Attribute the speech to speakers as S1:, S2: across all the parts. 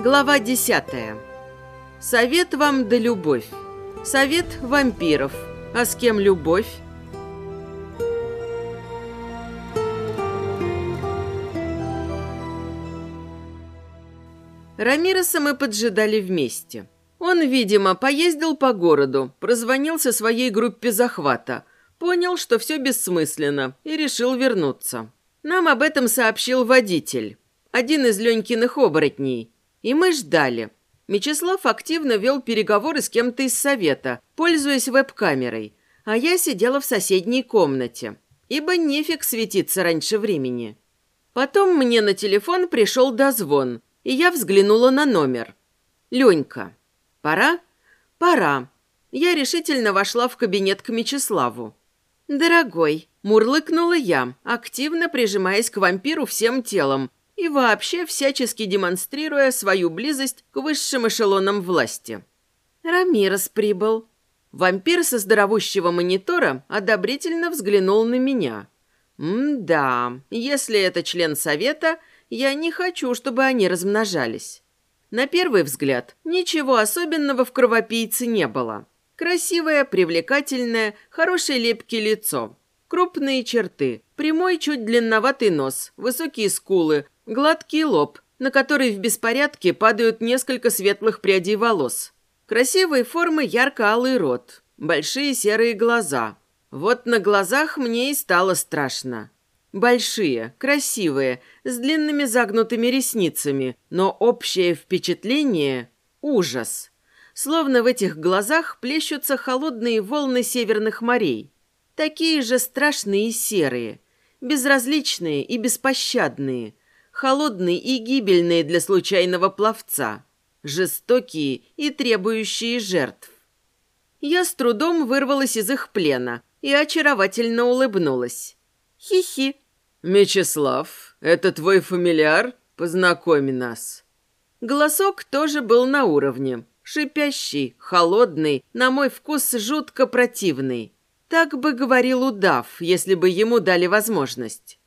S1: Глава 10. Совет вам да любовь. Совет вампиров. А с кем любовь? Рамироса мы поджидали вместе. Он, видимо, поездил по городу, прозвонил со своей группе захвата, понял, что все бессмысленно, и решил вернуться. Нам об этом сообщил водитель, один из Ленькиных оборотней, и мы ждали. Мечислав активно вел переговоры с кем-то из совета, пользуясь веб-камерой, а я сидела в соседней комнате, ибо нефиг светиться раньше времени. Потом мне на телефон пришел дозвон, и я взглянула на номер. «Ленька». «Пора?» «Пора». Я решительно вошла в кабинет к Мечиславу. «Дорогой», – мурлыкнула я, активно прижимаясь к вампиру всем телом и вообще всячески демонстрируя свою близость к высшим эшелонам власти. Рамирес прибыл. Вампир со здоровущего монитора одобрительно взглянул на меня. «М-да, если это член совета, я не хочу, чтобы они размножались». На первый взгляд, ничего особенного в кровопийце не было. Красивое, привлекательное, хорошее лепкие лицо. Крупные черты, прямой чуть длинноватый нос, высокие скулы, гладкий лоб, на который в беспорядке падают несколько светлых прядей волос. Красивой формы ярко-алый рот, большие серые глаза. Вот на глазах мне и стало страшно. Большие, красивые, с длинными загнутыми ресницами, но общее впечатление – ужас. Словно в этих глазах плещутся холодные волны северных морей. Такие же страшные и серые, безразличные и беспощадные, холодные и гибельные для случайного пловца, жестокие и требующие жертв. Я с трудом вырвалась из их плена и очаровательно улыбнулась. Хи-хи.
S2: «Мечислав, это твой фамильяр? Познакоми нас».
S1: Голосок тоже был на уровне. Шипящий, холодный, на мой вкус жутко противный. Так бы говорил удав, если бы ему дали возможность.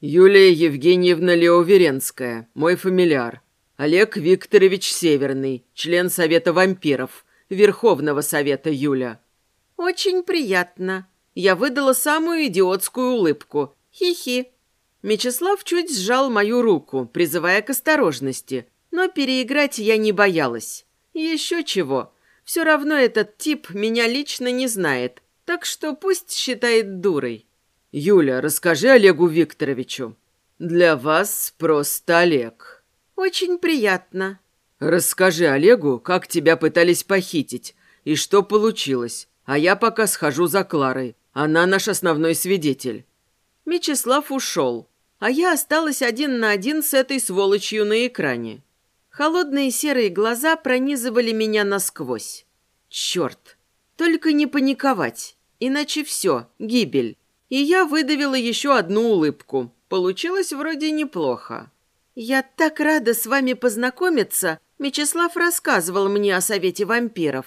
S2: «Юлия Евгеньевна Леоверенская, мой фамильяр. Олег Викторович Северный, член Совета вампиров, Верховного Совета Юля».
S1: «Очень приятно», я выдала самую идиотскую улыбку. Хи-хи. Мечислав чуть сжал мою руку, призывая к осторожности. Но переиграть я не боялась. Еще чего. Все равно этот тип меня лично не знает. Так что пусть считает дурой.
S2: «Юля, расскажи Олегу Викторовичу». «Для вас просто Олег».
S1: «Очень приятно».
S2: «Расскажи Олегу, как тебя пытались похитить и что получилось, а я пока схожу за Кларой. Она наш основной свидетель».
S1: Мечислав ушел, а я осталась один на один с этой сволочью на экране. Холодные серые глаза пронизывали меня насквозь. Черт! Только не паниковать, иначе все, гибель. И я выдавила еще одну улыбку. Получилось вроде неплохо. «Я так рада с вами познакомиться!» Мечислав рассказывал мне о совете вампиров.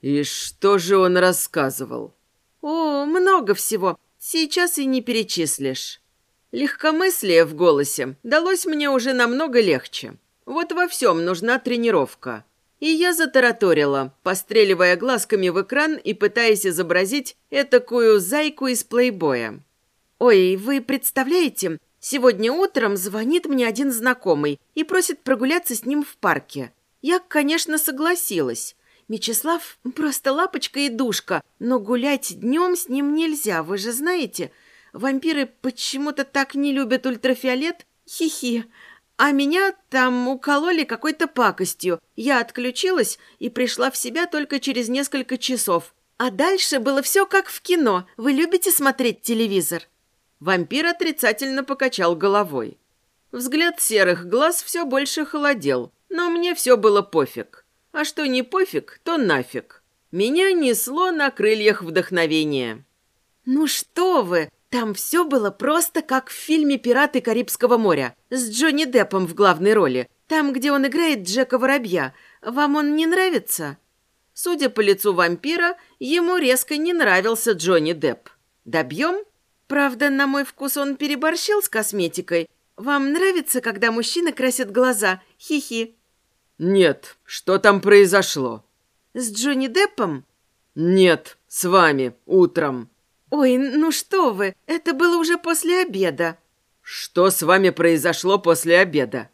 S2: «И что же он рассказывал?»
S1: «О, много всего. Сейчас и не перечислишь». Легкомыслие в голосе далось мне уже намного легче. Вот во всем нужна тренировка. И я затараторила, постреливая глазками в экран и пытаясь изобразить этакую зайку из плейбоя. «Ой, вы представляете, сегодня утром звонит мне один знакомый и просит прогуляться с ним в парке. Я, конечно, согласилась. Мечислав просто лапочка и душка, но гулять днем с ним нельзя, вы же знаете. Вампиры почему-то так не любят ультрафиолет. Хи-хи. А меня там укололи какой-то пакостью. Я отключилась и пришла в себя только через несколько часов. А дальше было все как в кино. Вы любите смотреть телевизор?» Вампир отрицательно покачал головой. Взгляд серых глаз все больше холодел, но мне все было пофиг. А что не пофиг, то нафиг. Меня несло на крыльях вдохновения. «Ну что вы, там все было просто как в фильме «Пираты Карибского моря» с Джонни Деппом в главной роли. Там, где он играет Джека Воробья. Вам он не нравится?» Судя по лицу вампира, ему резко не нравился Джонни Депп. «Добьем?» Правда, на мой вкус он переборщил с косметикой. Вам нравится, когда мужчины красят глаза? Хи-хи.
S2: «Нет, что там произошло?»
S1: «С Джонни Деппом?»
S2: «Нет, с вами, утром».
S1: «Ой, ну что вы, это было уже после обеда».
S2: «Что с вами произошло после обеда?»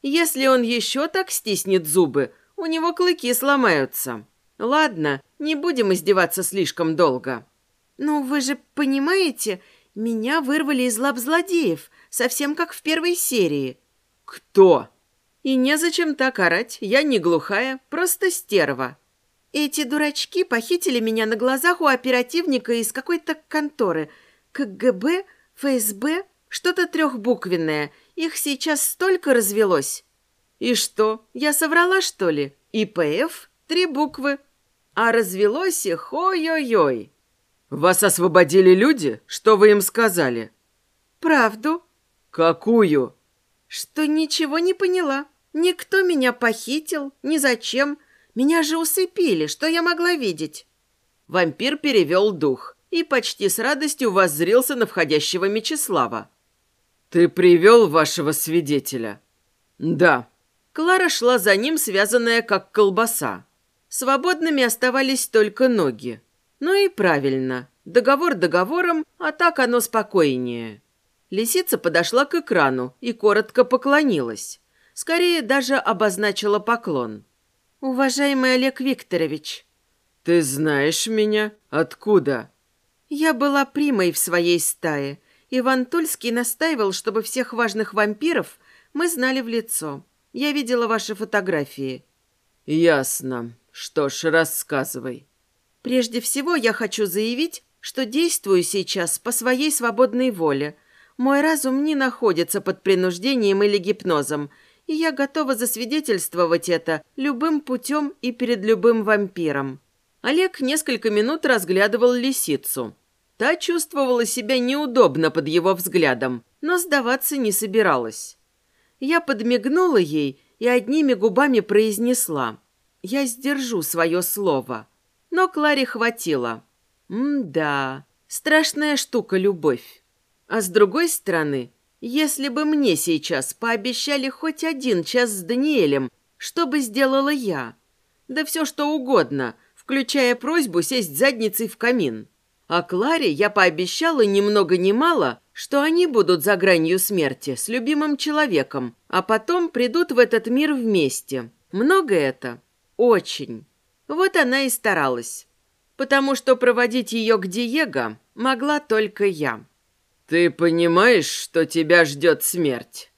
S1: «Если он еще так стиснет зубы, у него клыки сломаются. Ладно, не будем издеваться слишком долго». «Ну, вы же понимаете, меня вырвали из лап злодеев, совсем как в первой серии».
S2: «Кто?»
S1: «И незачем так орать, я не глухая, просто стерва». Эти дурачки похитили меня на глазах у оперативника из какой-то конторы. КГБ, ФСБ, что-то трехбуквенное. Их сейчас столько развелось. И что, я соврала, что ли? ИПФ, три буквы. А развелось их ой-ой-ой.
S2: Вас освободили люди? Что вы им сказали?
S1: Правду.
S2: Какую?
S1: Что ничего не поняла. Никто меня похитил, ни зачем. Меня же усыпили, что я могла видеть?»
S2: Вампир перевел дух и почти с радостью воззрился на входящего Мечислава. «Ты привел вашего свидетеля?» «Да». Клара шла за ним, связанная как колбаса. Свободными оставались только ноги. Ну и правильно. Договор договором, а так оно спокойнее. Лисица подошла к экрану и коротко поклонилась. Скорее даже обозначила поклон.
S1: «Уважаемый Олег Викторович».
S2: «Ты знаешь меня? Откуда?»
S1: «Я была примой в своей стае. Иван Тульский настаивал, чтобы всех важных вампиров мы знали в лицо. Я видела ваши фотографии».
S2: «Ясно. Что ж, рассказывай».
S1: «Прежде всего я хочу заявить, что действую сейчас по своей свободной воле. Мой разум не находится под принуждением или гипнозом, и я готова засвидетельствовать это любым путем и перед любым вампиром. Олег несколько минут разглядывал лисицу. Та чувствовала себя неудобно под его взглядом, но сдаваться не собиралась. Я подмигнула ей и одними губами произнесла «Я сдержу свое слово». Но Кларе хватило. М-да, страшная штука любовь. А с другой стороны, если бы мне сейчас пообещали хоть один час с Даниэлем, что бы сделала я? Да все что угодно, включая просьбу сесть задницей в камин. А Кларе я пообещала ни много ни мало, что они будут за гранью смерти с любимым человеком, а потом придут в этот мир вместе. Много это? Очень. Вот она и старалась. Потому что проводить ее к Диего могла только я.
S2: «Ты понимаешь, что тебя ждет смерть?»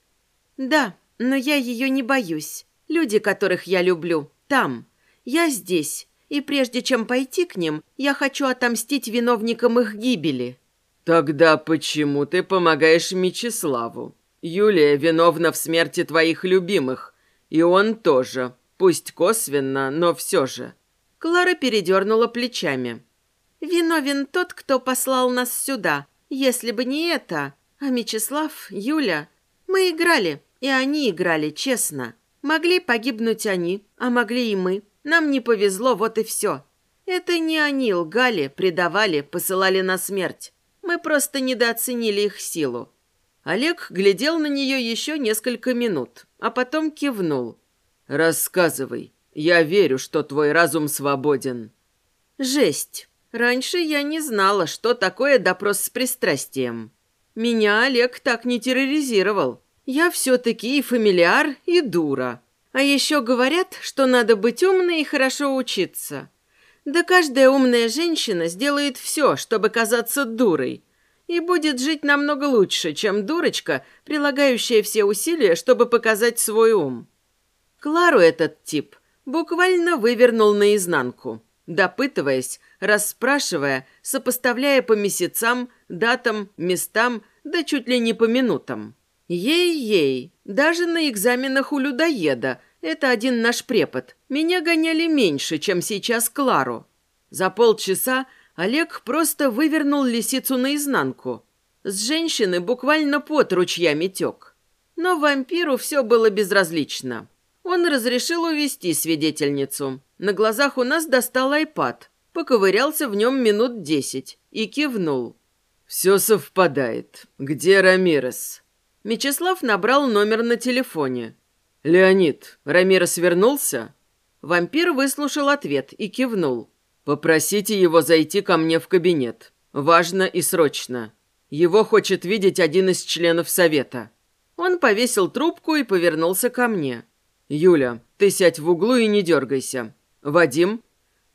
S1: «Да, но я ее не боюсь. Люди, которых я люблю, там. Я здесь. И прежде чем пойти к ним, я хочу отомстить виновникам их гибели».
S2: «Тогда почему ты помогаешь Мечиславу? Юлия виновна в смерти твоих любимых. И он тоже. Пусть косвенно, но все же».
S1: Клара передернула плечами. «Виновен тот, кто послал нас сюда, если бы не это, а Мечислав, Юля... Мы играли, и они играли, честно. Могли погибнуть они, а могли и мы. Нам не повезло, вот и все. Это не они лгали, предавали, посылали на смерть. Мы просто недооценили их силу.
S2: Олег глядел на нее еще несколько минут, а потом кивнул. «Рассказывай. Я верю, что твой разум свободен».
S1: «Жесть. Раньше я не знала, что такое допрос с пристрастием. Меня Олег так не терроризировал. Я все-таки и фамильяр, и дура. А еще говорят, что надо быть умной и хорошо учиться. Да каждая умная женщина сделает все, чтобы казаться дурой. И будет жить намного лучше, чем дурочка, прилагающая все усилия, чтобы показать свой ум. Клару этот тип буквально вывернул наизнанку допытываясь, расспрашивая, сопоставляя по месяцам, датам, местам, да чуть ли не по минутам. Ей-ей, даже на экзаменах у людоеда, это один наш препод, меня гоняли меньше, чем сейчас Клару. За полчаса Олег просто вывернул лисицу наизнанку. С женщины буквально пот ручьями тек. Но вампиру все было безразлично. Он разрешил увести свидетельницу. На глазах у нас достал айпад, поковырялся в нем минут десять и кивнул.
S2: «Все совпадает. Где Рамирес?»
S1: Мечислав набрал номер на телефоне.
S2: «Леонид, Рамирос вернулся?» Вампир выслушал ответ и кивнул. «Попросите его зайти ко мне в кабинет. Важно и срочно. Его хочет видеть один из членов совета». Он повесил трубку и повернулся ко мне. «Юля, ты сядь в углу и не дергайся. Вадим?»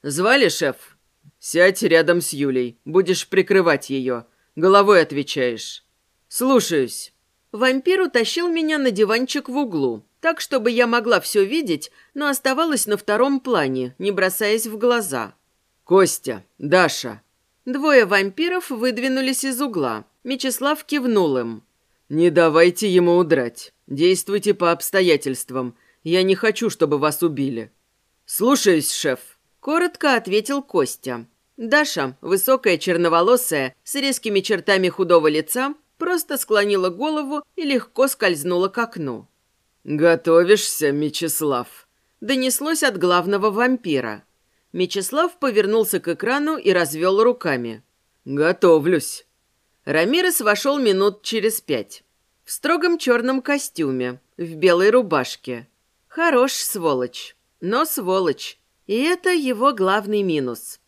S2: «Звали шеф?» «Сядь рядом с Юлей. Будешь прикрывать ее. Головой отвечаешь». «Слушаюсь». Вампир утащил меня на диванчик в углу, так, чтобы я могла все видеть, но оставалась на втором плане, не бросаясь в глаза. «Костя, Даша». Двое вампиров выдвинулись из угла. Мечислав кивнул им. «Не давайте ему удрать. Действуйте по обстоятельствам. Я не хочу, чтобы вас убили». «Слушаюсь, шеф», — коротко ответил Костя. Даша, высокая черноволосая, с резкими чертами худого лица, просто склонила голову и легко скользнула к окну. «Готовишься, Мечислав?» Донеслось от главного вампира. Мечислав повернулся к экрану и развел руками. «Готовлюсь». Рамирес вошел минут через пять. В строгом черном костюме, в белой рубашке. Хорош сволочь, но сволочь. И это его главный минус.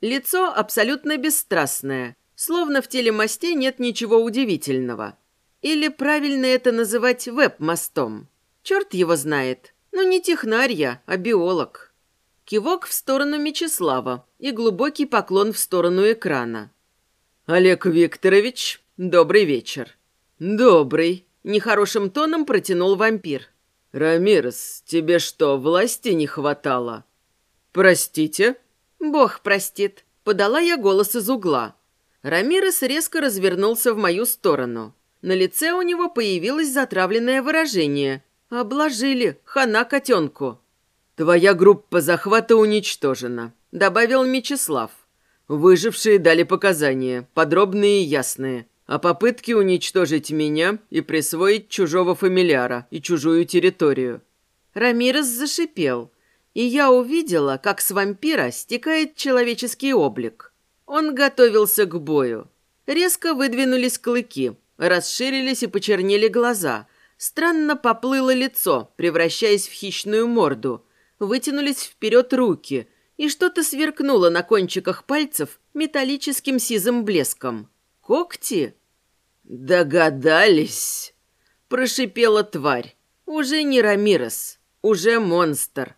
S2: Лицо абсолютно бесстрастное, словно в телемосте нет ничего удивительного. Или правильно это называть веб-мостом. Черт его знает. Ну, не технарь я, а биолог. Кивок в сторону Мечислава и глубокий поклон в сторону экрана. «Олег Викторович, добрый вечер». «Добрый», — нехорошим тоном протянул вампир. «Рамирес, тебе что, власти не хватало?» «Простите?» «Бог простит», — подала я голос из угла. Рамирес резко развернулся в мою сторону. На лице у него появилось затравленное выражение, «Обложили, хана котенку». «Твоя группа захвата уничтожена», — добавил Мечислав. «Выжившие дали показания, подробные и ясные, о попытке уничтожить меня и присвоить чужого фамильяра и чужую территорию». Рамирес зашипел, и я увидела, как с вампира стекает человеческий облик. Он готовился к бою. Резко выдвинулись клыки, расширились и почернели глаза — Странно поплыло лицо, превращаясь в хищную морду. Вытянулись вперед руки, и что-то сверкнуло на кончиках пальцев металлическим сизым блеском. Когти? «Догадались!» – прошипела тварь. «Уже не Рамирос, уже монстр».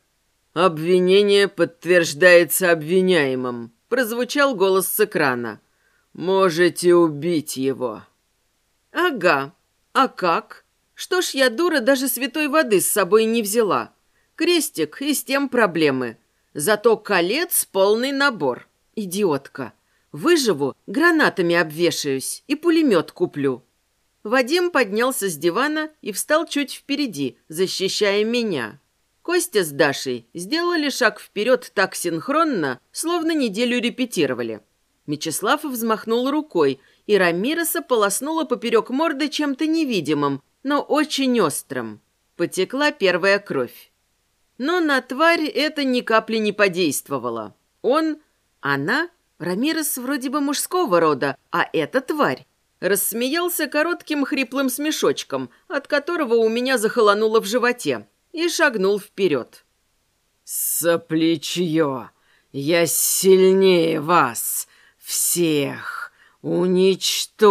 S2: «Обвинение подтверждается обвиняемым», – прозвучал голос с экрана. «Можете убить его». «Ага. А как?» Что ж я, дура, даже святой воды с собой не взяла. Крестик и с тем проблемы. Зато колец полный набор. Идиотка. Выживу, гранатами обвешаюсь и пулемет куплю. Вадим поднялся с дивана и встал чуть впереди, защищая меня. Костя с Дашей сделали шаг вперед так синхронно, словно неделю репетировали. Мечислав взмахнул рукой, и Рамироса полоснула поперек морды чем-то невидимым, но очень острым. Потекла первая кровь. Но на тварь это ни капли не подействовало. Он, она, Рамирес вроде бы мужского рода, а эта тварь. Рассмеялся коротким хриплым смешочком, от которого у меня захолонуло в животе, и шагнул вперед. «Соплечье! Я сильнее вас! Всех уничтожу!»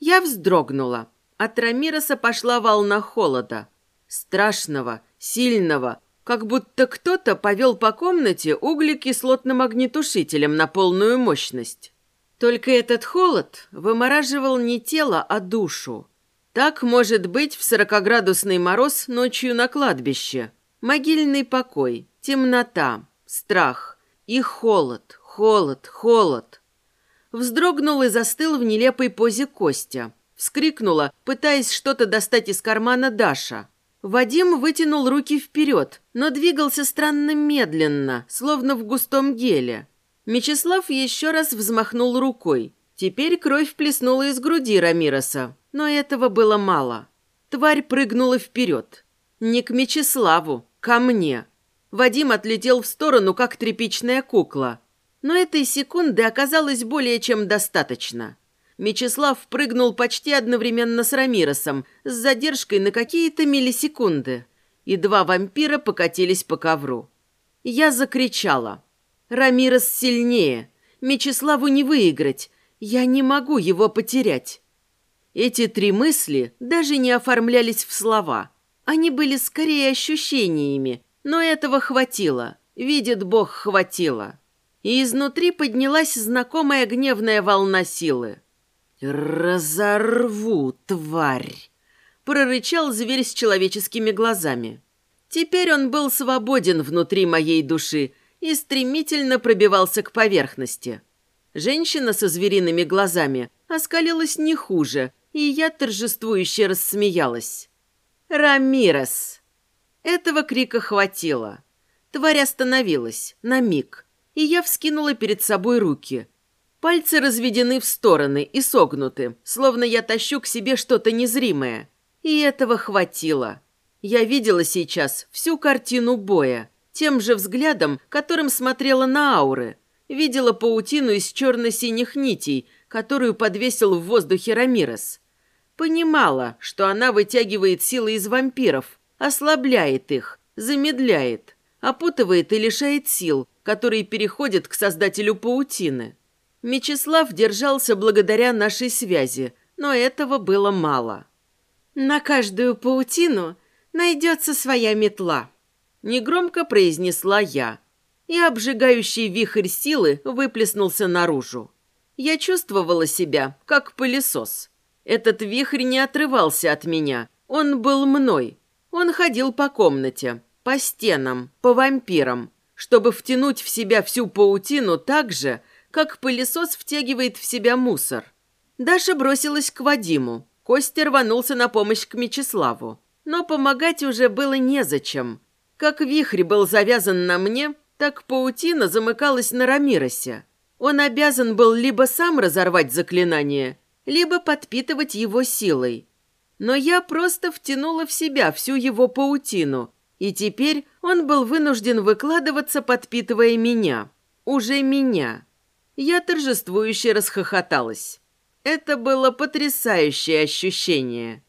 S2: Я вздрогнула. От Рамироса пошла волна холода. Страшного, сильного, как будто кто-то повел по комнате углекислотным огнетушителем на полную мощность. Только этот холод вымораживал не тело, а душу. Так может быть в сорокоградусный мороз ночью на кладбище. Могильный покой, темнота, страх и холод, холод, холод вздрогнул и застыл в нелепой позе Костя. Вскрикнула, пытаясь что-то достать из кармана Даша. Вадим вытянул руки вперед, но двигался странно медленно, словно в густом геле. Мечислав еще раз взмахнул рукой. Теперь кровь плеснула из груди Рамироса, но этого было мало. Тварь прыгнула вперед. Не к Мечиславу, ко мне. Вадим отлетел в сторону, как тряпичная кукла – но этой секунды оказалось более чем достаточно.
S1: Мечислав прыгнул почти одновременно с Рамиросом, с задержкой на какие-то миллисекунды. И два вампира покатились по ковру. Я закричала. «Рамирос сильнее! Мечиславу не выиграть! Я не могу его потерять!» Эти три мысли даже не оформлялись в слова. Они были скорее ощущениями, но этого хватило. Видит Бог, хватило. И изнутри поднялась знакомая гневная волна силы. «Разорву, тварь!» – прорычал зверь с человеческими глазами. Теперь он был свободен внутри моей души и стремительно пробивался к поверхности. Женщина со звериными глазами оскалилась не хуже, и я торжествующе рассмеялась. «Рамирес!» Этого крика хватило. Тварь остановилась, на миг, и я вскинула перед собой руки – Пальцы разведены в стороны и согнуты, словно я тащу к себе что-то незримое. И этого хватило. Я видела сейчас всю картину боя, тем же взглядом, которым смотрела на ауры. Видела паутину из черно-синих нитей, которую подвесил в воздухе Рамирес. Понимала, что она вытягивает силы из вампиров, ослабляет их, замедляет, опутывает и лишает сил, которые переходят к создателю паутины. Мечислав держался благодаря нашей связи, но этого было мало. «На каждую паутину найдется своя метла», – негромко произнесла я. И обжигающий вихрь силы выплеснулся наружу. Я чувствовала себя, как пылесос. Этот вихрь не отрывался от меня, он был мной. Он ходил по комнате, по стенам, по вампирам, чтобы втянуть в себя всю паутину так же, как пылесос втягивает в себя мусор. Даша бросилась к Вадиму. Костя рванулся на помощь к Мечиславу. Но помогать уже было незачем. Как вихрь был завязан на мне, так паутина замыкалась на Рамиросе. Он обязан был либо сам разорвать заклинание, либо подпитывать его силой. Но я просто втянула в себя всю его паутину, и теперь он был вынужден выкладываться, подпитывая меня. Уже меня. Я торжествующе расхохоталась. Это было потрясающее ощущение.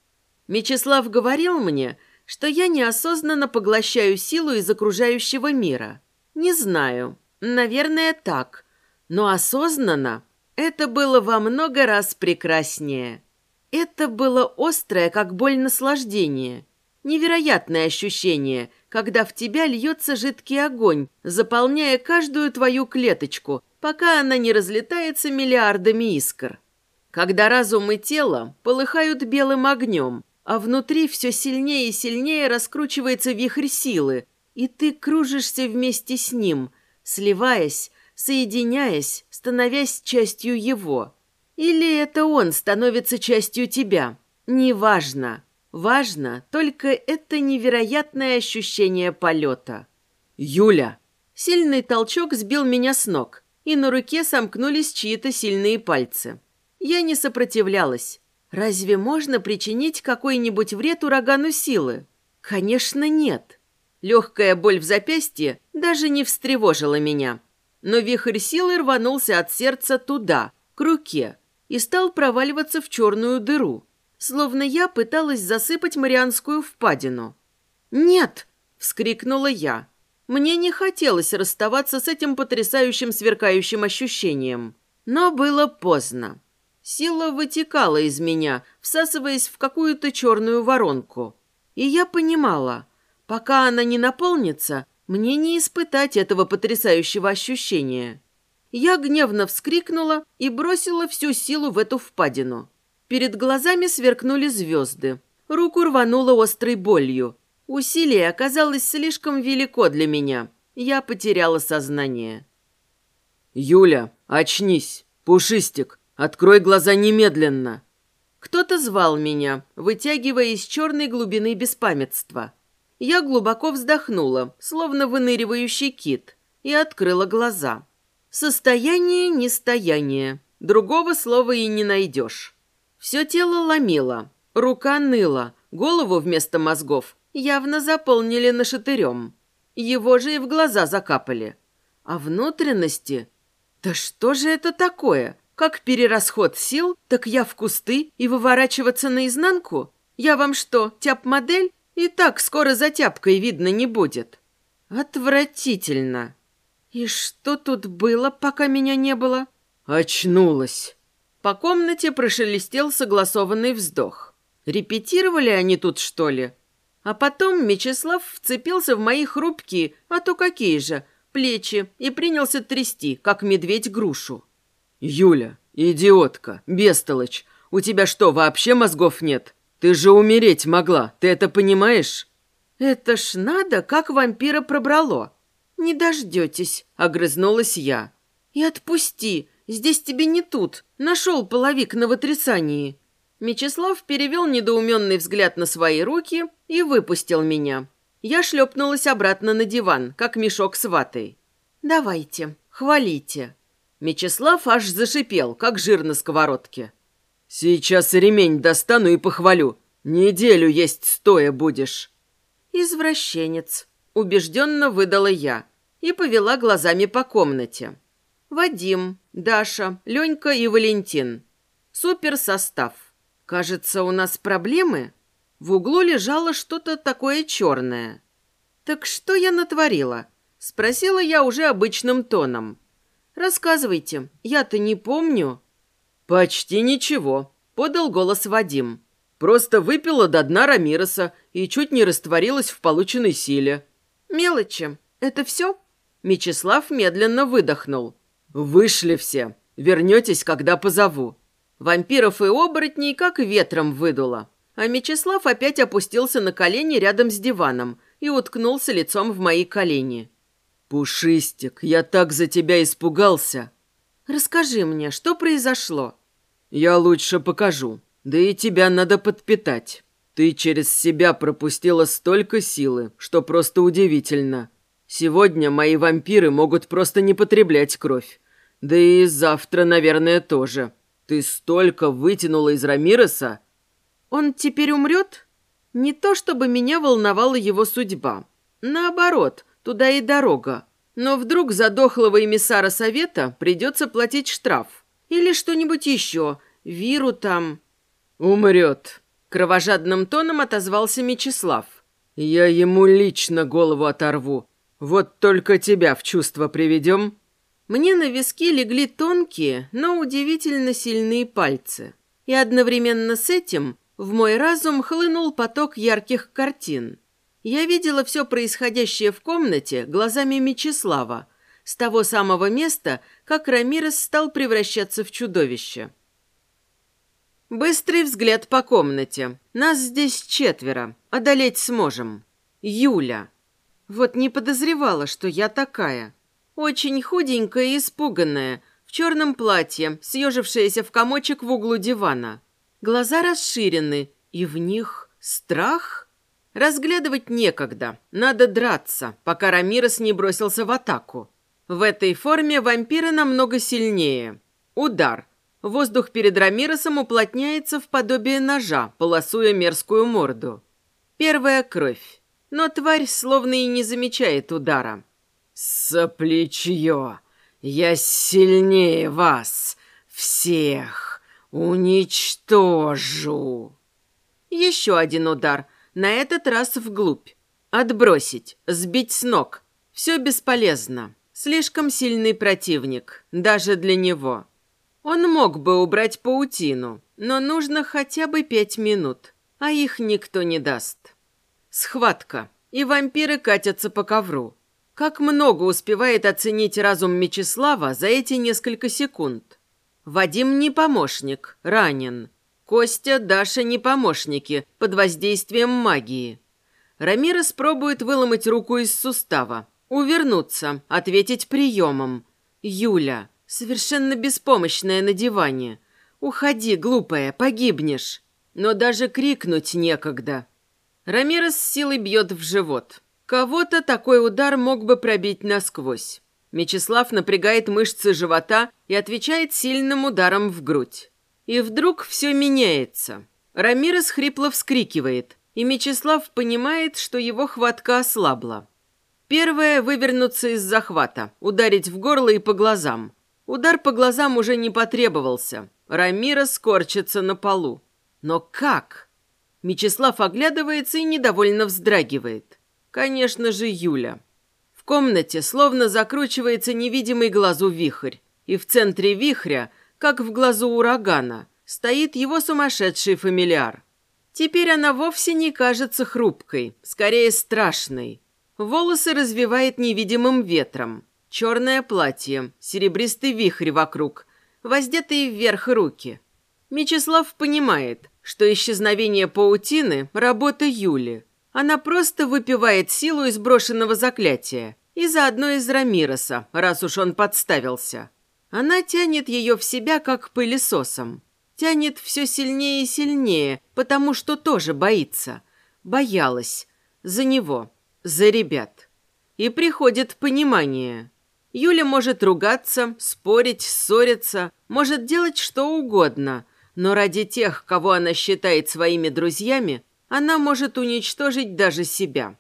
S1: Мечислав говорил мне, что я неосознанно поглощаю силу из окружающего мира. Не знаю, наверное, так. Но осознанно это было во много раз прекраснее. Это было острое, как боль наслаждение. Невероятное ощущение, когда в тебя льется жидкий огонь, заполняя каждую твою клеточку, пока она не разлетается миллиардами искр. Когда разум и тело полыхают белым огнем, а внутри все сильнее и сильнее раскручивается вихрь силы, и ты кружишься вместе с ним, сливаясь, соединяясь, становясь частью его. Или это он становится частью тебя. Неважно. Важно только это невероятное ощущение полета. «Юля!» Сильный толчок сбил меня с ног и на руке сомкнулись чьи-то сильные пальцы. Я не сопротивлялась. Разве можно причинить какой-нибудь вред урагану силы? Конечно, нет. Легкая боль в запястье даже не встревожила меня. Но вихрь силы рванулся от сердца туда, к руке, и стал проваливаться в черную дыру, словно я пыталась засыпать Марианскую впадину. «Нет!» — вскрикнула я. Мне не хотелось расставаться с этим потрясающим сверкающим ощущением. Но было поздно. Сила вытекала из меня, всасываясь в какую-то черную воронку. И я понимала, пока она не наполнится, мне не испытать этого потрясающего ощущения. Я гневно вскрикнула и бросила всю силу в эту впадину. Перед глазами сверкнули звезды. Руку рвануло острой болью. Усилие оказалось слишком велико для меня. Я потеряла сознание.
S2: «Юля, очнись! Пушистик, открой глаза немедленно!»
S1: Кто-то звал меня, вытягивая из черной глубины беспамятства. Я глубоко вздохнула, словно выныривающий кит, и открыла глаза. Состояние – нестояние. Другого слова и не найдешь. Все тело ломило, рука ныла, голову вместо мозгов явно заполнили нашатырем. Его же и в глаза закапали. А внутренности... Да что же это такое? Как перерасход сил, так я в кусты и выворачиваться наизнанку? Я вам что, тяп-модель? И так скоро за тяпкой видно не будет. Отвратительно. И что тут было, пока меня не было?
S2: Очнулась.
S1: По комнате прошелестел согласованный вздох. Репетировали они тут, что ли? А потом Мечислав вцепился в мои хрупкие, а то какие же, плечи и принялся трясти, как медведь грушу.
S2: «Юля, идиотка, бестолочь, у тебя что, вообще мозгов нет? Ты же умереть могла, ты это понимаешь?»
S1: «Это ж надо, как вампира пробрало!» «Не дождетесь», — огрызнулась я. «И отпусти, здесь тебе не тут. Нашел половик на вытрясании». Мечислав перевел недоуменный взгляд на свои руки и выпустил меня. Я шлепнулась обратно на диван, как мешок с ватой. «Давайте, хвалите». Мечислав аж зашипел, как жир на сковородке.
S2: «Сейчас ремень достану и похвалю. Неделю есть стоя будешь».
S1: «Извращенец», — убежденно выдала я и повела глазами по комнате. «Вадим, Даша, Ленька и Валентин. Суперсостав. Кажется, у нас проблемы?» В углу лежало что-то такое черное. «Так что я натворила?» — спросила я уже обычным тоном. «Рассказывайте, я-то не помню».
S2: «Почти ничего», — подал голос Вадим. «Просто выпила до дна Рамироса и чуть не растворилась в полученной силе».
S1: «Мелочи. Это все?» Мечислав медленно выдохнул.
S2: «Вышли все. Вернетесь, когда позову».
S1: Вампиров и оборотней как ветром выдуло. А Мечислав опять опустился на колени рядом с диваном и уткнулся лицом в мои колени.
S2: «Пушистик, я так за тебя испугался!»
S1: «Расскажи мне, что произошло?»
S2: «Я лучше покажу. Да и тебя надо подпитать. Ты через себя пропустила столько силы, что просто удивительно. Сегодня мои вампиры могут просто не потреблять кровь. Да и завтра, наверное, тоже. Ты столько вытянула из Рамироса,
S1: он теперь умрет? Не то чтобы меня волновала его судьба. Наоборот, туда и дорога. Но вдруг за дохлого эмиссара совета придется платить штраф. Или что-нибудь еще. Виру там...
S2: «Умрет», —
S1: кровожадным тоном отозвался Мечислав.
S2: «Я ему лично голову оторву. Вот только тебя в чувство приведем».
S1: Мне на виски легли тонкие, но удивительно сильные пальцы. И одновременно с этим в мой разум хлынул поток ярких картин. Я видела все происходящее в комнате глазами Мечислава, с того самого места, как Рамирес стал превращаться в чудовище. Быстрый взгляд по комнате. Нас здесь четверо. Одолеть сможем. Юля. Вот не подозревала, что я такая. Очень худенькая и испуганная, в черном платье, съежившаяся в комочек в углу дивана. Глаза расширены, и в них страх? Разглядывать некогда, надо драться, пока Рамирес не бросился в атаку. В этой форме вампиры намного сильнее. Удар. Воздух перед Рамиросом уплотняется в подобие ножа, полосуя мерзкую морду. Первая кровь. Но тварь словно и не замечает удара.
S2: «Соплечье! Я сильнее вас! Всех!» «Уничтожу!»
S1: Еще один удар, на этот раз вглубь. Отбросить, сбить с ног. Все бесполезно. Слишком сильный противник, даже для него. Он мог бы убрать паутину, но нужно хотя бы пять минут, а их никто не даст. Схватка, и вампиры катятся по ковру. Как много успевает оценить разум Мечислава за эти несколько секунд. Вадим не помощник, ранен. Костя, Даша не помощники, под воздействием магии. Рамирес пробует выломать руку из сустава, увернуться, ответить приемом. Юля, совершенно беспомощная на диване. «Уходи, глупая, погибнешь!» Но даже крикнуть некогда. Рамирес с силой бьет в живот. Кого-то такой удар мог бы пробить насквозь. Мечислав напрягает мышцы живота и отвечает сильным ударом в грудь. И вдруг все меняется. Рамирес хрипло вскрикивает, и Мечислав понимает, что его хватка ослабла. Первое – вывернуться из захвата, ударить в горло и по глазам. Удар по глазам уже не потребовался. Рамира скорчится на полу. Но как? Мечислав оглядывается и недовольно вздрагивает. Конечно же, Юля. Комнате словно закручивается невидимый глазу вихрь. И в центре вихря, как в глазу урагана, стоит его сумасшедший фамильяр. Теперь она вовсе не кажется хрупкой, скорее страшной. Волосы развивает невидимым ветром. Черное платье, серебристый вихрь вокруг, воздетые вверх руки. Мечислав понимает, что исчезновение паутины – работа Юли. Она просто выпивает силу из брошенного заклятия и заодно из Рамироса, раз уж он подставился. Она тянет ее в себя, как пылесосом. Тянет все сильнее и сильнее, потому что тоже боится. Боялась. За него. За ребят. И приходит понимание. Юля может ругаться, спорить, ссориться, может делать что угодно, но ради тех, кого она считает своими друзьями, она может уничтожить даже себя.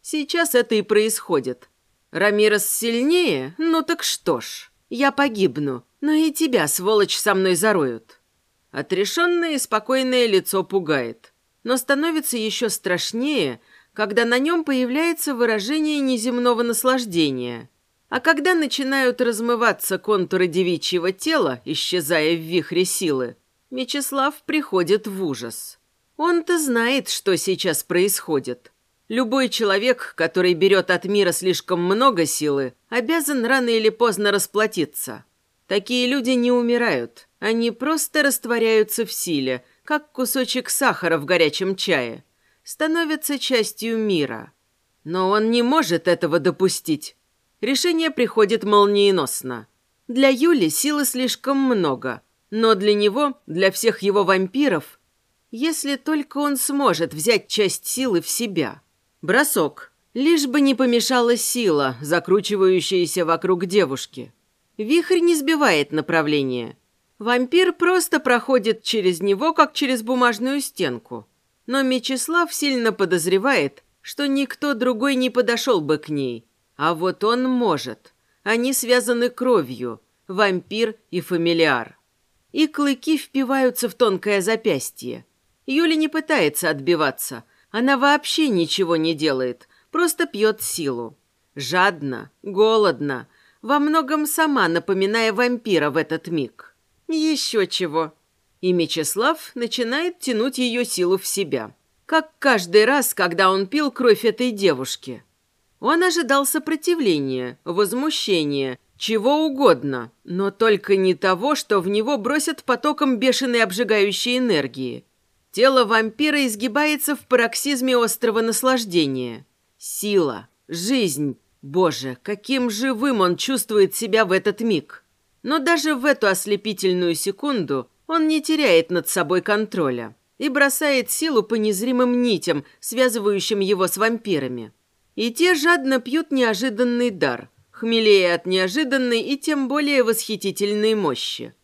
S1: Сейчас это и происходит. Рамирос сильнее? Ну так что ж, я погибну, но и тебя, сволочь, со мной зароют. Отрешенное и спокойное лицо пугает, но становится еще страшнее, когда на нем появляется выражение неземного наслаждения – а когда начинают размываться контуры девичьего тела, исчезая в вихре силы, Мечислав приходит в ужас. Он-то знает, что сейчас происходит. Любой человек, который берет от мира слишком много силы, обязан рано или поздно расплатиться. Такие люди не умирают, они просто растворяются в силе, как кусочек сахара в горячем чае. Становятся частью мира. Но он не может этого допустить. Решение приходит молниеносно. Для Юли силы слишком много, но для него, для всех его вампиров, если только он сможет взять часть силы в себя. Бросок. Лишь бы не помешала сила, закручивающаяся вокруг девушки. Вихрь не сбивает направление. Вампир просто проходит через него, как через бумажную стенку. Но Мечислав сильно подозревает, что никто другой не подошел бы к ней – а вот он может. Они связаны кровью, вампир и фамилиар. И клыки впиваются в тонкое запястье. Юля не пытается отбиваться. Она вообще ничего не делает, просто пьет силу. Жадно, голодно, во многом сама напоминая вампира в этот миг. Еще чего. И Мечислав начинает тянуть ее силу в себя. Как каждый раз, когда он пил кровь этой девушки – он ожидал сопротивления, возмущения, чего угодно, но только не того, что в него бросят потоком бешеной обжигающей энергии. Тело вампира изгибается в пароксизме острого наслаждения. Сила, жизнь. Боже, каким живым он чувствует себя в этот миг. Но даже в эту ослепительную секунду он не теряет над собой контроля и бросает силу по незримым нитям, связывающим его с вампирами. И те жадно пьют неожиданный дар, хмелее от неожиданной и тем более восхитительной мощи.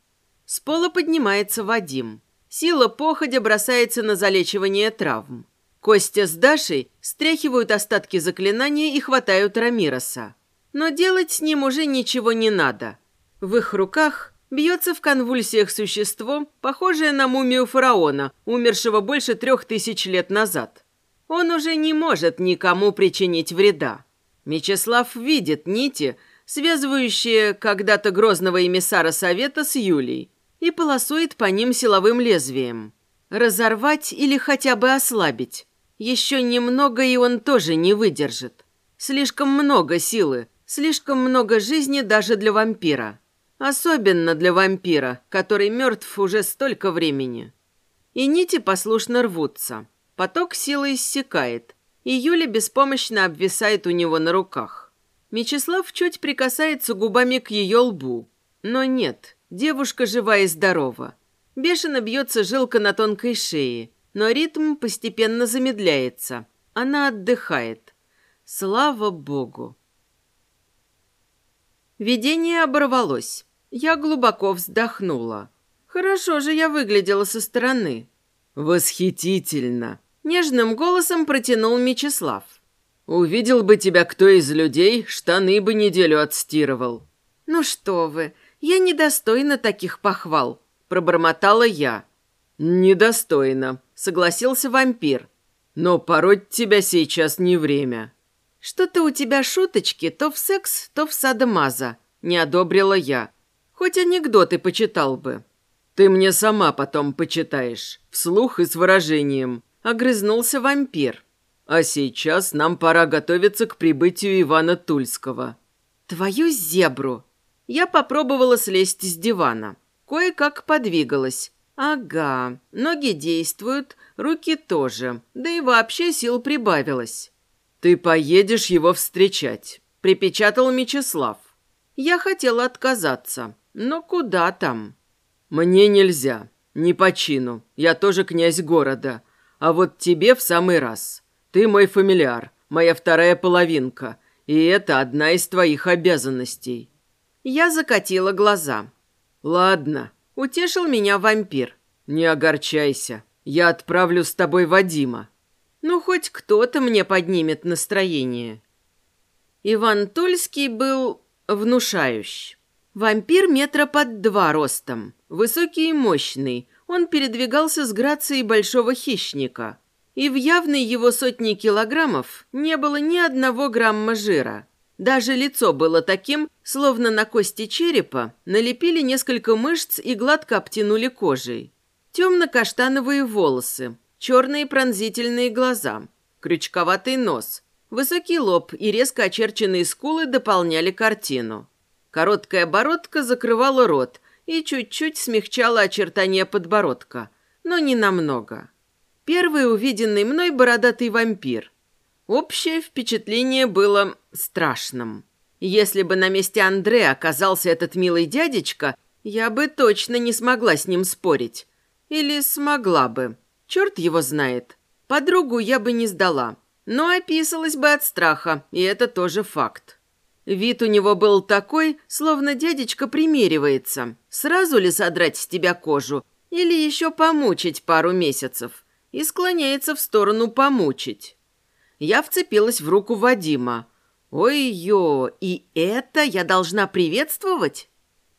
S1: С пола поднимается Вадим. Сила походя бросается на залечивание травм. Костя с Дашей стряхивают остатки заклинания и хватают Рамироса. Но делать с ним уже ничего не надо. В их руках бьется в конвульсиях существо, похожее на мумию фараона, умершего больше трех тысяч лет назад. Он уже не может никому причинить вреда. Мечислав видит нити, связывающие когда-то грозного эмиссара Совета с Юлей, и полосует по ним силовым лезвием. Разорвать или хотя бы ослабить. Еще немного, и он тоже не выдержит. Слишком много силы, слишком много жизни даже для вампира. Особенно для вампира, который мертв уже столько времени. И нити послушно рвутся. Поток силы иссякает, и Юля беспомощно обвисает у него на руках. Мечислав чуть прикасается губами к ее лбу. Но нет, девушка жива и здорова. Бешено бьется жилка на тонкой шее, но ритм постепенно замедляется. Она отдыхает. Слава богу. Видение оборвалось. Я глубоко вздохнула. Хорошо же я выглядела со стороны. «Восхитительно!» Нежным голосом протянул Мечислав. «Увидел бы тебя кто из людей, штаны бы неделю отстирывал». «Ну что вы, Я недостойна таких похвал», — пробормотала я.
S2: «Недостойно», — согласился вампир. «Но пороть тебя сейчас не время».
S1: «Что-то у тебя шуточки то в секс, то в садомаза», — не одобрила я. «Хоть анекдоты почитал бы».
S2: «Ты мне сама потом почитаешь, вслух и с выражением», — огрызнулся вампир. «А сейчас нам пора готовиться к прибытию Ивана Тульского».
S1: «Твою зебру!» Я попробовала слезть с дивана. Кое-как подвигалась. Ага, ноги действуют, руки тоже. Да и вообще сил прибавилось.
S2: «Ты поедешь его встречать», — припечатал Мечислав.
S1: Я хотела отказаться, но куда там?
S2: «Мне нельзя. Не по чину. Я тоже князь города. А вот тебе в самый раз. Ты мой фамильяр, моя вторая половинка, и это одна из твоих обязанностей».
S1: Я закатила глаза.
S2: «Ладно», —
S1: утешил меня вампир.
S2: «Не огорчайся. Я отправлю с тобой Вадима.
S1: Ну, хоть кто-то мне поднимет настроение. Иван Тульский был внушающий. Вампир метра под два ростом, высокий и мощный. Он передвигался с грацией большого хищника. И в явной его сотни килограммов не было ни одного грамма жира. Даже лицо было таким, словно на кости черепа налепили несколько мышц и гладко обтянули кожей. Темно-каштановые волосы, черные пронзительные глаза, крючковатый нос, высокий лоб и резко очерченные скулы дополняли картину. Короткая бородка закрывала рот и чуть-чуть смягчала очертания подбородка, но не намного. Первый увиденный мной бородатый вампир. Общее впечатление было страшным. Если бы на месте Андре оказался этот милый дядечка, я бы точно не смогла с ним спорить. Или смогла бы. Черт его знает. Подругу я бы не сдала, но описалась бы от страха, и это тоже факт. Вид у него был такой, словно дядечка примеривается. Сразу ли содрать с тебя кожу или еще помучить пару месяцев? И склоняется в сторону помучить. Я вцепилась в руку Вадима. «Ой-ё, и это я должна приветствовать?»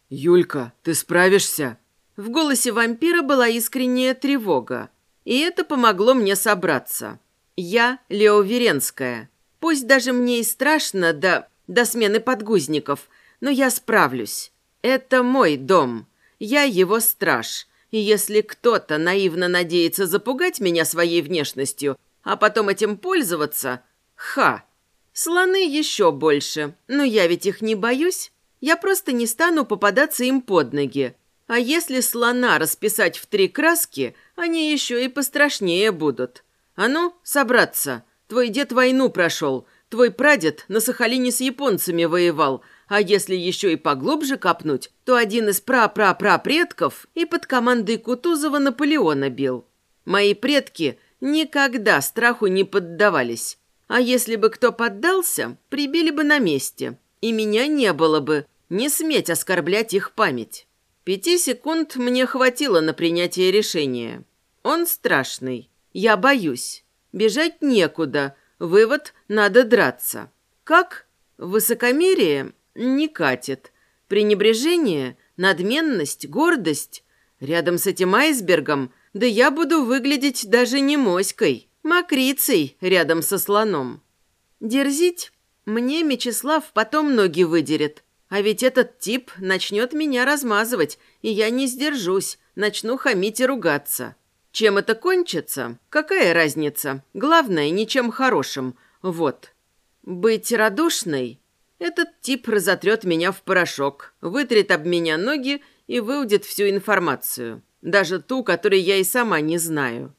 S2: «Юлька, ты справишься?»
S1: В голосе вампира была искренняя тревога. И это помогло мне собраться. Я Лео Веренская. Пусть даже мне и страшно до, до смены подгузников, но я справлюсь. Это мой дом. Я его страж. И если кто-то наивно надеется запугать меня своей внешностью, а потом этим пользоваться, ха. Слоны еще больше, но я ведь их не боюсь. Я просто не стану попадаться им под ноги. А если слона расписать в три краски, они еще и пострашнее будут. А ну, собраться. Твой дед войну прошел, твой прадед на Сахалине с японцами воевал, а если еще и поглубже копнуть, то один из пра-пра-пра-предков и под командой Кутузова Наполеона бил. Мои предки никогда страху не поддавались. А если бы кто поддался, прибили бы на месте. И меня не было бы. Не сметь оскорблять их память. Пяти секунд мне хватило на принятие решения. Он страшный. Я боюсь. Бежать некуда. Вывод – надо драться. Как? Высокомерие? Не катит. Пренебрежение? Надменность? Гордость? Рядом с этим айсбергом? Да я буду выглядеть даже не моськой, мокрицей рядом со слоном. Дерзить? Мне Мечислав потом ноги выдерет – а ведь этот тип начнет меня размазывать, и я не сдержусь, начну хамить и ругаться. Чем это кончится? Какая разница? Главное, ничем хорошим. Вот. Быть радушной? Этот тип разотрет меня в порошок, вытрет об меня ноги и выудит всю информацию. Даже ту, которую я и сама не знаю.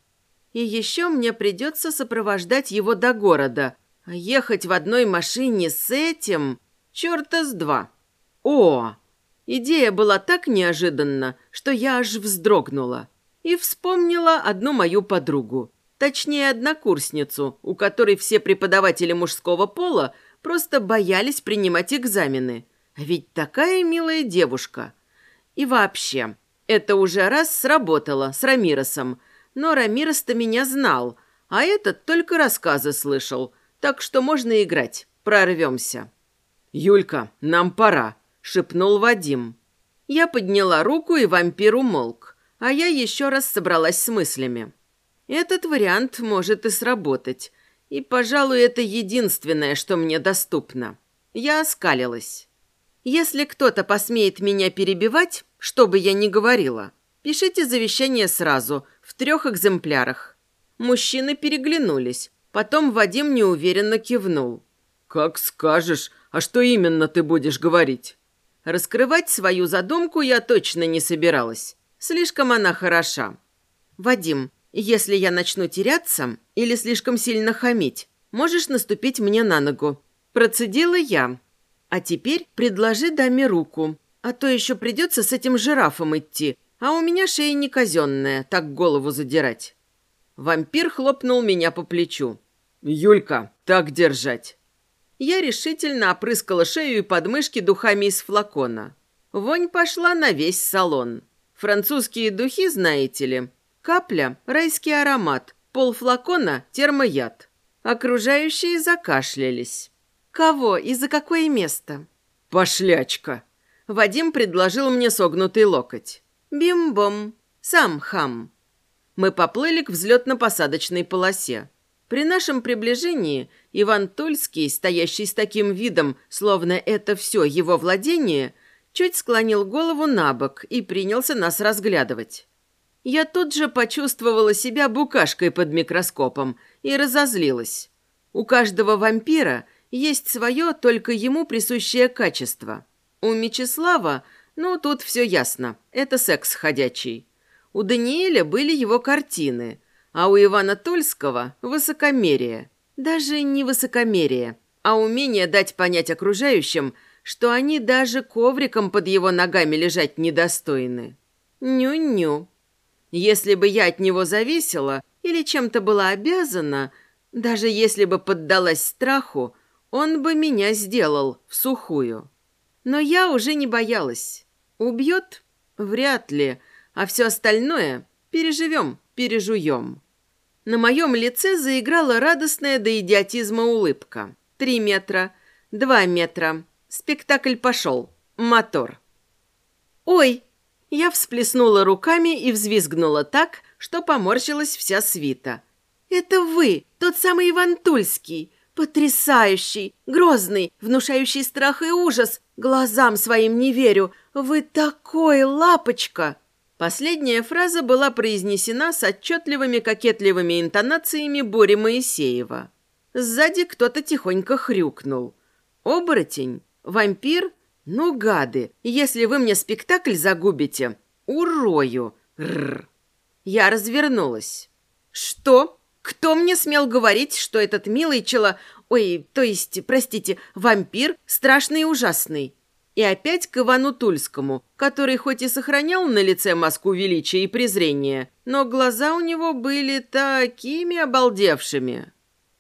S1: И еще мне придется сопровождать его до города. А ехать в одной машине с этим... Черта с два. О! Идея была так неожиданна, что я аж вздрогнула. И вспомнила одну мою подругу. Точнее, однокурсницу, у которой все преподаватели мужского пола просто боялись принимать экзамены. Ведь такая милая девушка. И вообще, это уже раз сработало с Рамиросом. Но Рамирос-то меня знал, а этот только рассказы слышал. Так что можно играть, прорвемся.
S2: «Юлька, нам пора», — шепнул Вадим.
S1: Я подняла руку, и вампир умолк, а я еще раз собралась с мыслями. Этот вариант может и сработать, и, пожалуй, это единственное, что мне доступно. Я оскалилась. Если кто-то посмеет меня перебивать, что бы я ни говорила, пишите завещание сразу, в трех экземплярах. Мужчины переглянулись. Потом Вадим неуверенно кивнул.
S2: «Как скажешь. А что именно ты будешь говорить?»
S1: Раскрывать свою задумку я точно не собиралась. Слишком она хороша. «Вадим, если я начну теряться или слишком сильно хамить, можешь наступить мне на ногу». Процедила я. «А теперь предложи даме руку, а то еще придется с этим жирафом идти, а у меня шея не казенная, так голову задирать». Вампир хлопнул меня по плечу.
S2: «Юлька, так держать!»
S1: Я решительно опрыскала шею и подмышки духами из флакона. Вонь пошла на весь салон. Французские духи, знаете ли. Капля – райский аромат, полфлакона – термояд. Окружающие закашлялись. «Кого и за какое место?»
S2: «Пошлячка!»
S1: Вадим предложил мне согнутый локоть. «Бим-бом! Сам хам!» Мы поплыли к взлетно-посадочной полосе. При нашем приближении Иван Тульский, стоящий с таким видом, словно это все его владение, чуть склонил голову на бок и принялся нас разглядывать. Я тут же почувствовала себя букашкой под микроскопом и разозлилась. У каждого вампира есть свое, только ему присущее качество. У Мечислава, ну, тут все ясно, это секс ходячий. У Даниэля были его картины, а у Ивана Тульского – высокомерие. Даже не высокомерие, а умение дать понять окружающим, что они даже ковриком под его ногами лежать недостойны. Ню-ню. Если бы я от него зависела или чем-то была обязана, даже если бы поддалась страху, он бы меня сделал в сухую. Но я уже не боялась. Убьет? Вряд ли – а все остальное переживем, пережуем. На моем лице заиграла радостная до идиотизма улыбка. Три метра, два метра. Спектакль пошел. Мотор. «Ой!» Я всплеснула руками и взвизгнула так, что поморщилась вся свита. «Это вы, тот самый Иван Тульский, потрясающий, грозный, внушающий страх и ужас. Глазам своим не верю. Вы такой лапочка!» Последняя фраза была произнесена с отчетливыми кокетливыми интонациями Бори Моисеева. Сзади кто-то тихонько хрюкнул. «Оборотень? Вампир? Ну, гады, если вы мне спектакль загубите, урою!» Рррр. Я развернулась. «Что? Кто мне смел говорить, что этот милый чело... Ой, то есть, простите, вампир страшный и ужасный?» И опять к Ивану Тульскому, который хоть и сохранял на лице маску величия и презрения, но глаза у него были такими обалдевшими.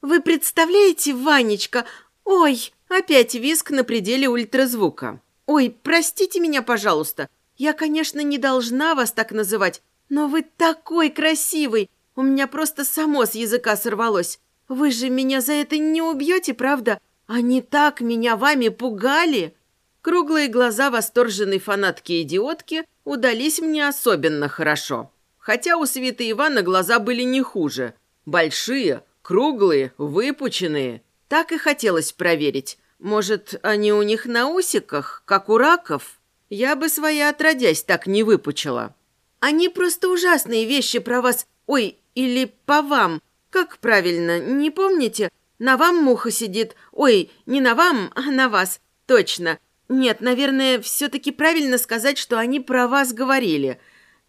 S1: «Вы представляете, Ванечка? Ой!» Опять виск на пределе ультразвука. «Ой, простите меня, пожалуйста. Я, конечно, не должна вас так называть, но вы такой красивый. У меня просто само с языка сорвалось. Вы же меня за это не убьете, правда? Они так меня вами пугали!» Круглые глаза восторженной фанатки-идиотки удались мне особенно хорошо. Хотя у Свиты Ивана глаза были не хуже. Большие, круглые, выпученные. Так и хотелось проверить. Может, они у них на усиках, как у раков? Я бы свои отродясь так не выпучила. Они просто ужасные вещи про вас. Ой, или по вам. Как правильно, не помните? На вам муха сидит. Ой, не на вам, а на вас. Точно. Нет, наверное, все-таки правильно сказать, что они про вас говорили.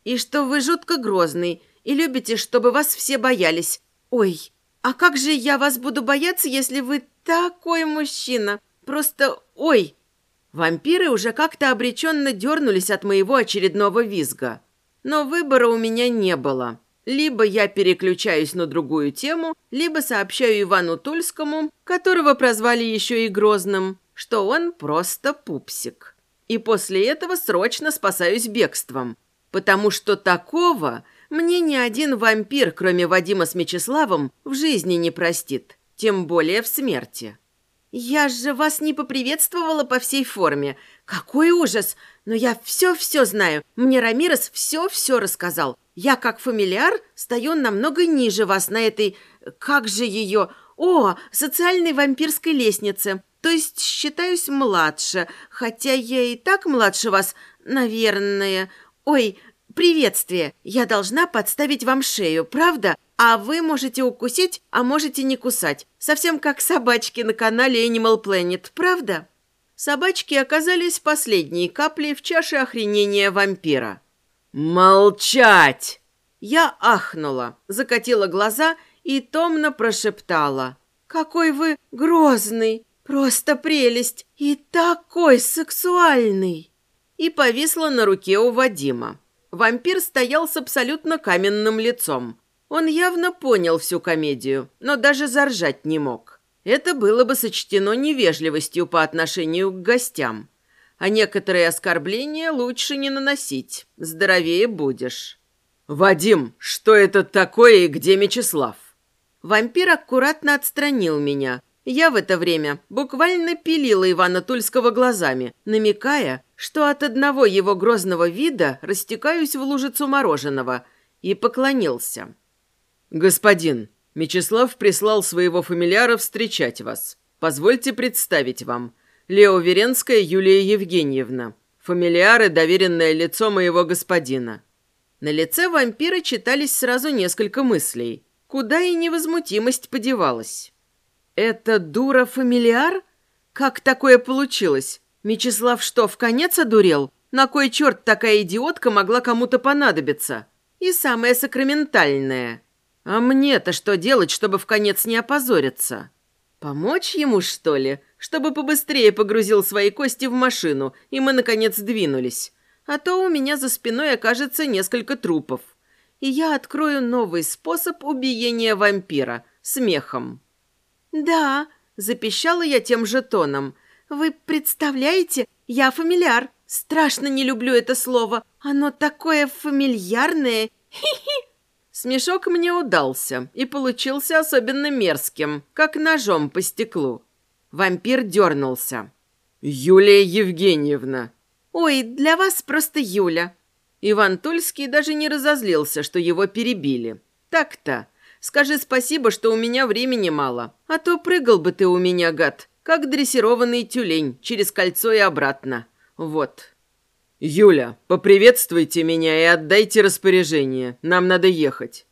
S1: И что вы жутко грозный, и любите, чтобы вас все боялись. Ой, а как же я вас буду бояться, если вы такой мужчина? Просто ой!» Вампиры уже как-то обреченно дернулись от моего очередного визга. Но выбора у меня не было. Либо я переключаюсь на другую тему, либо сообщаю Ивану Тульскому, которого прозвали еще и Грозным, что он просто пупсик. И после этого срочно спасаюсь бегством, потому что такого мне ни один вампир, кроме Вадима с Мечиславом, в жизни не простит, тем более в смерти. Я же вас не поприветствовала по всей форме. Какой ужас! Но я все-все знаю. Мне Рамирес все-все рассказал. Я, как фамильяр, стою намного ниже вас на этой... Как же ее... О, социальной вампирской лестнице. То есть считаюсь младше. Хотя я и так младше вас, наверное. Ой, приветствие. Я должна подставить вам шею, правда? А вы можете укусить, а можете не кусать. Совсем как собачки на канале Animal Planet, правда? Собачки оказались последней каплей в чаше охренения вампира.
S2: «Молчать!»
S1: Я ахнула, закатила глаза и томно прошептала. «Какой вы грозный! Просто прелесть! И такой сексуальный!» И повисла на руке у Вадима. Вампир стоял с абсолютно каменным лицом, он явно понял всю комедию, но даже заржать не мог. Это было бы сочтено невежливостью по отношению к гостям. А некоторые оскорбления лучше не наносить. Здоровее будешь.
S2: «Вадим, что это такое и где Мечислав?»
S1: Вампир аккуратно отстранил меня. Я в это время буквально пилила Ивана Тульского глазами, намекая, что от одного его грозного вида растекаюсь в лужицу мороженого, и поклонился.
S2: «Господин, Мечислав прислал своего фамильяра встречать вас. Позвольте представить вам. Лео Веренская Юлия Евгеньевна. Фамильяры, доверенное лицо моего господина».
S1: На лице вампира читались сразу несколько мыслей. Куда и невозмутимость подевалась. «Это дура-фамильяр? Как такое получилось? Мечислав что, в конец одурел? На кой черт такая идиотка могла кому-то понадобиться? И самое сакраментальное – а мне-то что делать, чтобы в конец не опозориться? Помочь ему, что ли? Чтобы побыстрее погрузил свои кости в машину, и мы, наконец, двинулись. А то у меня за спиной окажется несколько трупов. И я открою новый способ убиения вампира – смехом. «Да», – запищала я тем же тоном. «Вы представляете, я фамильяр. Страшно не люблю это слово. Оно такое фамильярное. Хи-хи!» Смешок мне удался и получился особенно мерзким, как ножом по стеклу. Вампир дернулся.
S2: «Юлия Евгеньевна!»
S1: «Ой, для вас просто Юля!» Иван Тульский даже не разозлился, что его перебили. «Так-то. Скажи спасибо, что у меня времени мало, а то прыгал бы ты у меня, гад, как дрессированный тюлень, через кольцо и обратно. Вот».
S2: «Юля, поприветствуйте меня и отдайте распоряжение. Нам надо ехать».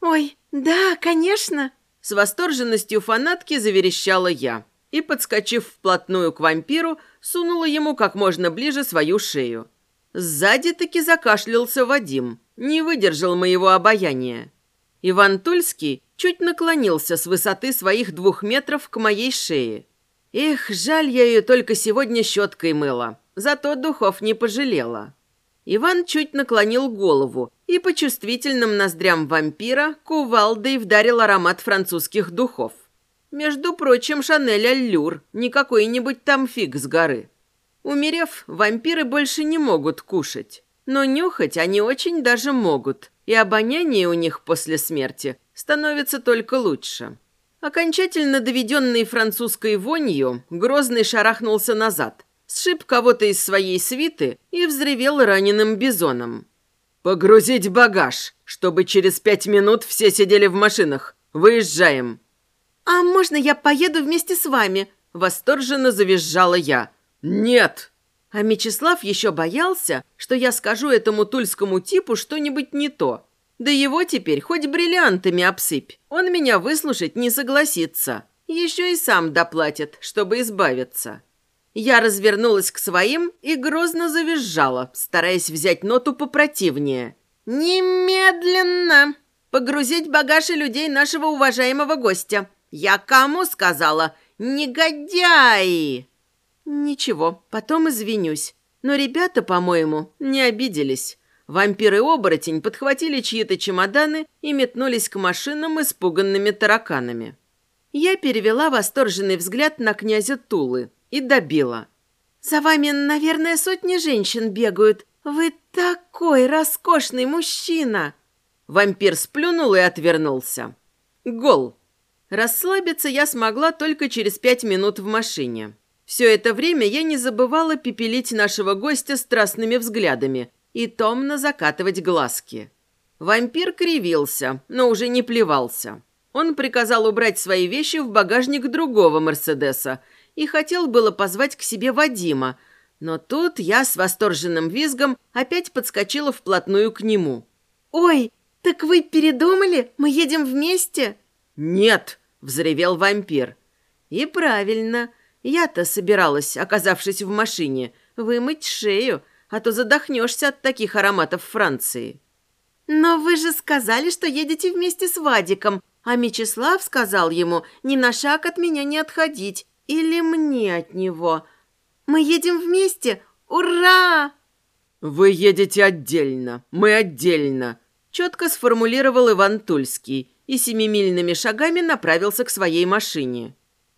S1: «Ой, да, конечно!» С восторженностью фанатки заверещала я и, подскочив вплотную к вампиру, сунула ему как можно ближе свою шею. Сзади таки закашлялся Вадим, не выдержал моего обаяния. Иван Тульский чуть наклонился с высоты своих двух метров к моей шее. Эх, жаль, я ее только сегодня щеткой мыла. Зато духов не пожалела. Иван чуть наклонил голову и по чувствительным ноздрям вампира кувалдой вдарил аромат французских духов. Между прочим, Шанель Аллюр, не какой-нибудь там фиг с горы. Умерев, вампиры больше не могут кушать. Но нюхать они очень даже могут, и обоняние у них после смерти становится только лучше. Окончательно доведенный французской вонью, Грозный шарахнулся назад – сшиб кого-то из своей свиты и взревел раненым бизоном.
S2: «Погрузить багаж, чтобы через пять минут все сидели в машинах. Выезжаем».
S1: «А можно я поеду вместе с вами?» – восторженно завизжала я.
S2: «Нет!»
S1: А Мечислав еще боялся, что я скажу этому тульскому типу что-нибудь не то. Да его теперь хоть бриллиантами обсыпь. Он меня выслушать не согласится. Еще и сам доплатит, чтобы избавиться. Я развернулась к своим и грозно завизжала, стараясь взять ноту попротивнее. «Немедленно! Погрузить багаж и людей нашего уважаемого гостя! Я кому сказала? Негодяи!» «Ничего, потом извинюсь. Но ребята, по-моему, не обиделись». Вампир и оборотень подхватили чьи-то чемоданы и метнулись к машинам испуганными тараканами. Я перевела восторженный взгляд на князя Тулы и добила. «За вами, наверное, сотни женщин бегают. Вы такой роскошный мужчина!» Вампир сплюнул и отвернулся. «Гол!» Расслабиться я смогла только через пять минут в машине. Все это время я не забывала пепелить нашего гостя страстными взглядами и томно закатывать глазки. Вампир кривился, но уже не плевался. Он приказал убрать свои вещи в багажник другого Мерседеса и хотел было позвать к себе Вадима, но тут я с восторженным визгом опять подскочила вплотную к нему.
S3: «Ой, так вы передумали? Мы едем вместе?»
S1: «Нет!» Взревел вампир. И правильно. Я-то собиралась, оказавшись в машине, вымыть шею, а то задохнешься от таких ароматов Франции.
S3: Но вы же сказали, что едете вместе с Вадиком, а Мечислав сказал ему ни на шаг от меня не отходить. Или мне от него. Мы едем вместе. Ура!
S1: Вы едете отдельно, мы отдельно, четко сформулировал Иван Тульский и семимильными шагами направился к своей машине.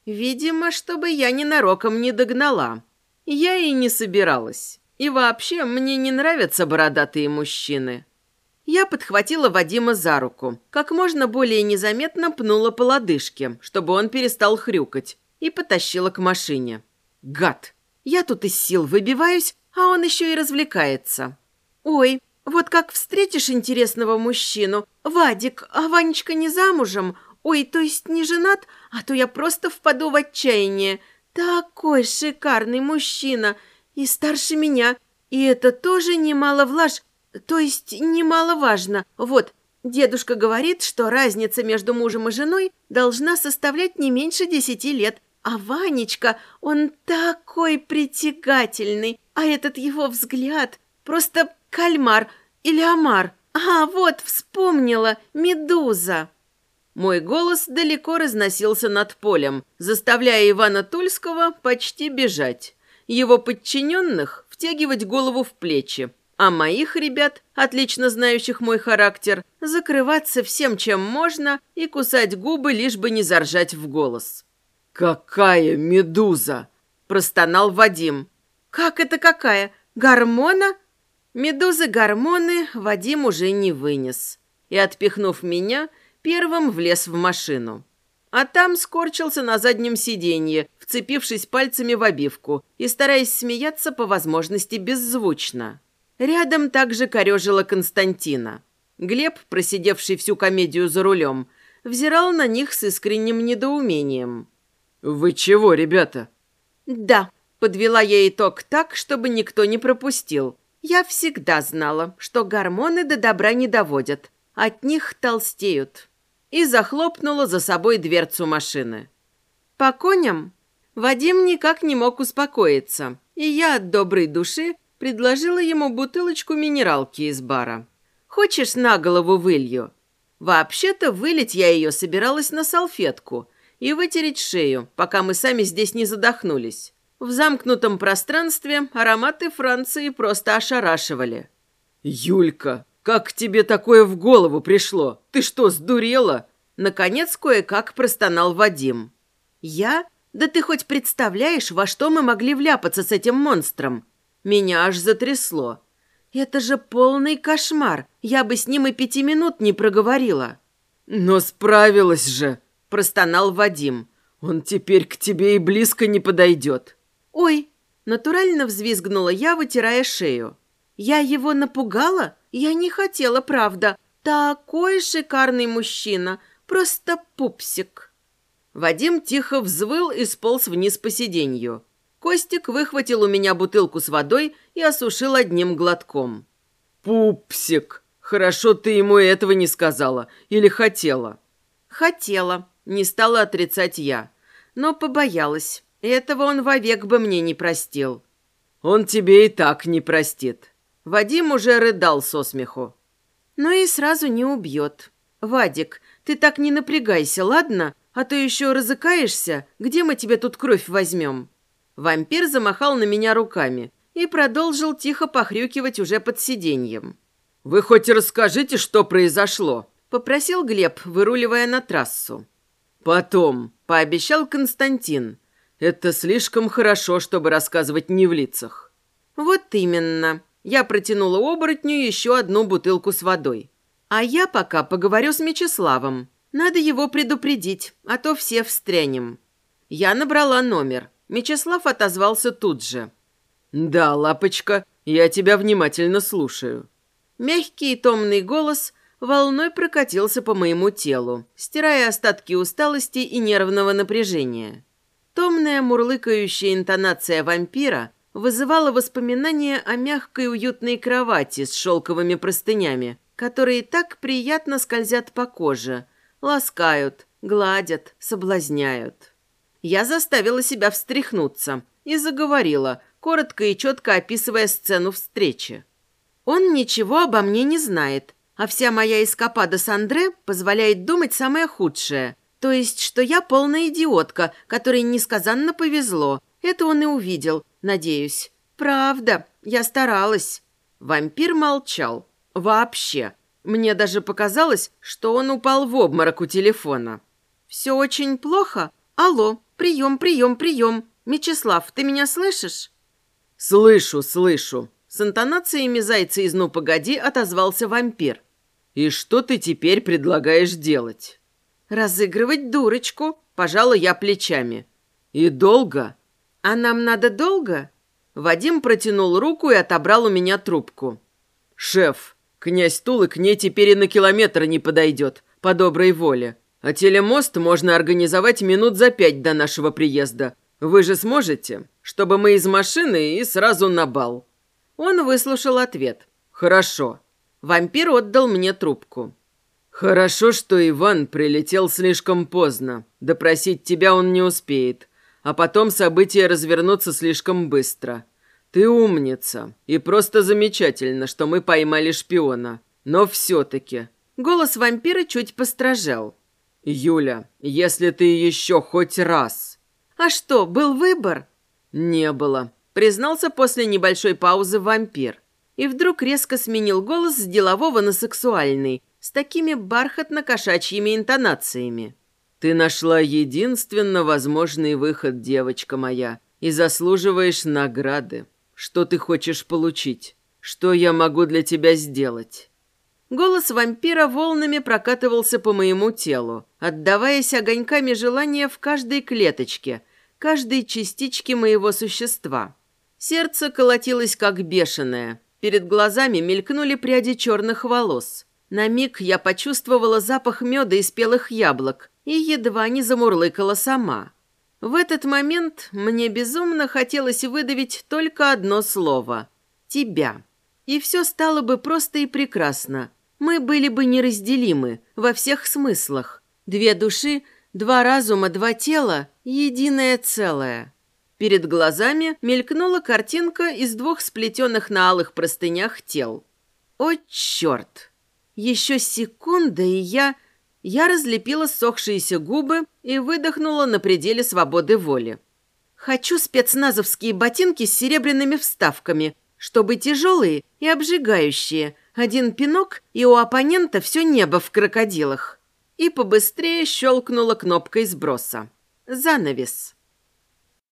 S1: Видимо, чтобы я ненароком не догнала. Я и не собиралась. И вообще, мне не нравятся бородатые мужчины. Я подхватила Вадима за руку, как можно более незаметно пнула по лодыжке, чтобы он перестал хрюкать, и потащила к машине. Гад! Я тут из сил выбиваюсь, а он еще и развлекается.
S3: «Ой, вот как встретишь интересного мужчину, Вадик, а Ванечка не замужем? Ой, то есть не женат? А то я просто впаду в отчаяние. Такой шикарный мужчина и старше меня. И это тоже немало влаж, то есть немаловажно. Вот, дедушка говорит, что разница между мужем и женой должна составлять не меньше десяти лет. А Ванечка, он такой притягательный, а этот его взгляд просто Кальмар или омар. А, вот, вспомнила, медуза.
S1: Мой голос далеко разносился над полем, заставляя Ивана Тульского почти бежать. Его подчиненных втягивать голову в плечи, а моих ребят, отлично знающих мой характер, закрываться всем, чем можно, и кусать губы, лишь бы не заржать в голос. «Какая медуза!» – простонал Вадим.
S3: «Как это какая? Гормона?»
S1: Медузы-гормоны Вадим уже не вынес. И, отпихнув меня, первым влез в машину. А там скорчился на заднем сиденье, вцепившись пальцами в обивку и стараясь смеяться по возможности беззвучно. Рядом также корежила Константина. Глеб, просидевший всю комедию за рулем, взирал на них с искренним недоумением. «Вы чего, ребята?» «Да», — подвела я итог так, чтобы никто не пропустил. Я всегда знала, что гормоны до добра не доводят. От них толстеют. И захлопнула за собой дверцу машины. По коням Вадим никак не мог успокоиться, и я от доброй души предложила ему бутылочку минералки из бара. «Хочешь на голову вылью?» Вообще-то вылить я ее собиралась на салфетку и вытереть шею, пока мы сами здесь не задохнулись. В замкнутом пространстве ароматы Франции просто ошарашивали. «Юлька, как тебе такое в голову пришло? Ты что, сдурела?» Наконец кое-как простонал Вадим. «Я? Да ты хоть представляешь, во что мы могли вляпаться с этим монстром?» Меня аж затрясло. «Это же полный кошмар. Я бы с ним и пяти минут не проговорила». «Но справилась же!» – простонал Вадим. «Он теперь к тебе и близко не подойдет».
S3: «Ой!» – натурально взвизгнула я, вытирая шею. «Я его напугала? Я не хотела, правда. Такой шикарный мужчина! Просто пупсик!»
S1: Вадим тихо взвыл и сполз вниз по сиденью. Костик выхватил у меня бутылку с водой и осушил одним глотком. «Пупсик! Хорошо ты ему этого не сказала. Или хотела?» «Хотела», – не стала отрицать я. Но побоялась. Этого он вовек бы мне не простил. Он тебе и так не простит. Вадим уже рыдал со смеху. Но и сразу не убьет. Вадик, ты так не напрягайся, ладно? А то еще разыкаешься. Где мы тебе тут кровь возьмем? Вампир замахал на меня руками и продолжил тихо похрюкивать уже под сиденьем. «Вы хоть расскажите, что произошло?» – попросил Глеб, выруливая на трассу. «Потом», – пообещал Константин, это слишком хорошо, чтобы рассказывать не в лицах. Вот именно. Я протянула оборотню еще одну бутылку с водой. А я пока поговорю с Мечиславом.
S3: Надо его предупредить, а то все встрянем. Я набрала номер. Мечислав отозвался тут же.
S2: «Да, лапочка, я тебя внимательно слушаю».
S3: Мягкий и томный голос волной прокатился по моему телу, стирая остатки усталости и нервного напряжения. Томная мурлыкающая интонация вампира вызывала воспоминания о мягкой уютной кровати с шелковыми простынями, которые так приятно скользят по коже, ласкают, гладят, соблазняют. Я заставила себя встряхнуться и заговорила, коротко и четко описывая сцену встречи. Он ничего обо мне не знает, а вся моя эскапада с Андре позволяет думать самое худшее. То есть, что я полная идиотка, которой несказанно повезло. Это он и увидел, надеюсь. Правда, я старалась. Вампир молчал. Вообще. Мне даже показалось, что он упал в обморок у телефона. «Все очень плохо? Алло, «Прием, прием, прием! Мечислав, ты меня слышишь?»
S2: «Слышу, слышу!»
S3: С интонациями зайца из «Ну, погоди» отозвался вампир.
S2: «И что ты теперь предлагаешь делать?»
S3: «Разыгрывать дурочку», – пожала я плечами.
S2: «И долго?»
S3: «А нам надо долго?» Вадим протянул руку и отобрал у меня трубку.
S2: «Шеф, князь Тулы к ней теперь и на километр не подойдет, по доброй воле. А телемост можно организовать минут за пять до нашего приезда. Вы же сможете? Чтобы мы из машины и сразу на бал».
S3: Он выслушал ответ.
S2: «Хорошо».
S3: Вампир отдал мне трубку.
S2: «Хорошо, что Иван прилетел слишком поздно. Допросить тебя он не успеет. А потом события развернутся слишком быстро. Ты умница. И просто замечательно, что мы поймали шпиона. Но все-таки...»
S3: Голос вампира чуть постражал.
S2: «Юля, если ты еще хоть раз...»
S3: «А что, был выбор?»
S2: «Не было», —
S3: признался после небольшой паузы вампир. И вдруг резко сменил голос с делового на сексуальный, с такими бархатно-кошачьими интонациями.
S2: «Ты нашла единственно возможный выход, девочка моя, и заслуживаешь награды. Что ты хочешь получить? Что я могу для тебя сделать?»
S3: Голос вампира волнами прокатывался по моему телу, отдаваясь огоньками желания в каждой клеточке, каждой частичке моего существа. Сердце колотилось как бешеное. Перед глазами мелькнули пряди черных волос. На миг я почувствовала запах меда и спелых яблок и едва не замурлыкала сама. В этот момент мне безумно хотелось выдавить только одно слово – «тебя». И все стало бы просто и прекрасно – мы были бы неразделимы во всех смыслах. Две души, два разума, два тела – единое целое. Перед глазами мелькнула картинка из двух сплетенных на алых простынях тел. О, черт! Еще секунда, и я... Я разлепила сохшиеся губы и выдохнула на пределе свободы воли. Хочу спецназовские ботинки с серебряными вставками, чтобы тяжелые и обжигающие – один пинок, и у оппонента все небо в крокодилах. И побыстрее щелкнула кнопкой сброса. Занавес.